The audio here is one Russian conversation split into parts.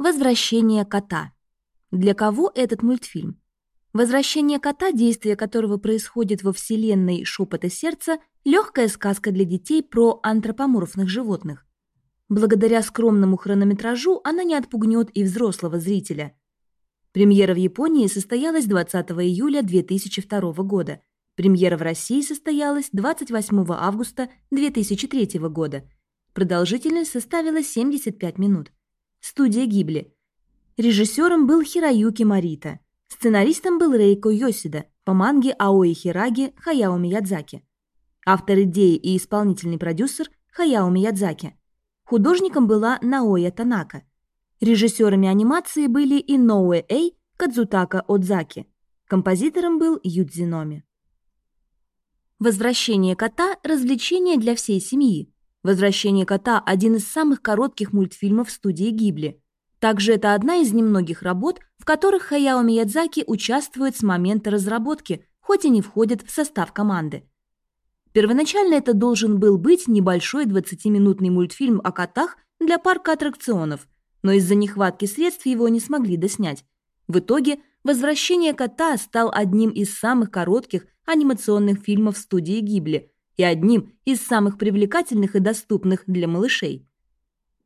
Возвращение кота. Для кого этот мультфильм? Возвращение кота, действие которого происходит во вселенной «Шепота сердца», легкая сказка для детей про антропоморфных животных. Благодаря скромному хронометражу она не отпугнет и взрослого зрителя. Премьера в Японии состоялась 20 июля 2002 года. Премьера в России состоялась 28 августа 2003 года. Продолжительность составила 75 минут. Студия Гибли. Режиссером был Хироюки Марита. Сценаристом был Рейко Йосида по манге Аои Хираги Хаяо Миядзаки. Автор идеи и исполнительный продюсер Хаяо Миядзаки. Художником была Наоя Танака. Режиссерами анимации были Иноуэ Эй, Кадзутака Отзаки. Композитором был Юдзиноми. «Возвращение кота – развлечение для всей семьи», «Возвращение кота» – один из самых коротких мультфильмов студии Гибли. Также это одна из немногих работ, в которых Хаяо Миядзаки участвует с момента разработки, хоть и не входит в состав команды. Первоначально это должен был быть небольшой 20-минутный мультфильм о котах для парка аттракционов, но из-за нехватки средств его не смогли доснять. В итоге «Возвращение кота» стал одним из самых коротких анимационных фильмов студии Гибли – и одним из самых привлекательных и доступных для малышей.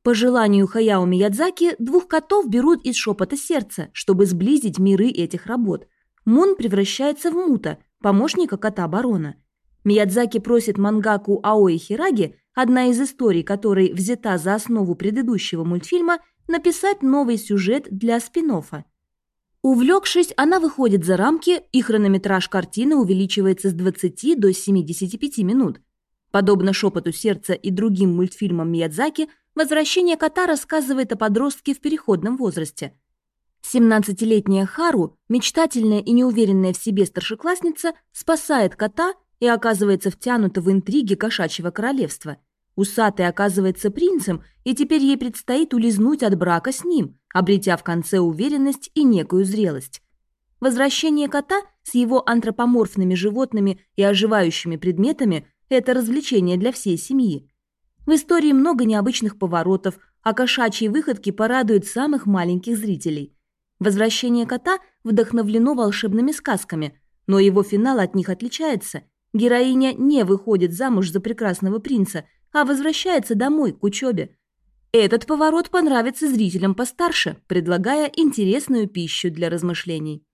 По желанию Хаяо Миядзаки, двух котов берут из шепота сердца, чтобы сблизить миры этих работ. Мун превращается в Мута, помощника кота-барона. Миядзаки просит мангаку Аои Хираги, одна из историй которой взята за основу предыдущего мультфильма, написать новый сюжет для спин -оффа. Увлекшись, она выходит за рамки, и хронометраж картины увеличивается с 20 до 75 минут. Подобно «Шепоту сердца» и другим мультфильмам Миядзаки, «Возвращение кота» рассказывает о подростке в переходном возрасте. 17-летняя Хару, мечтательная и неуверенная в себе старшеклассница, спасает кота и оказывается втянута в интриги кошачьего королевства – Усатый оказывается принцем, и теперь ей предстоит улизнуть от брака с ним, обретя в конце уверенность и некую зрелость. Возвращение кота с его антропоморфными животными и оживающими предметами – это развлечение для всей семьи. В истории много необычных поворотов, а кошачьи выходки порадуют самых маленьких зрителей. Возвращение кота вдохновлено волшебными сказками, но его финал от них отличается. Героиня не выходит замуж за прекрасного принца – а возвращается домой к учебе. Этот поворот понравится зрителям постарше, предлагая интересную пищу для размышлений.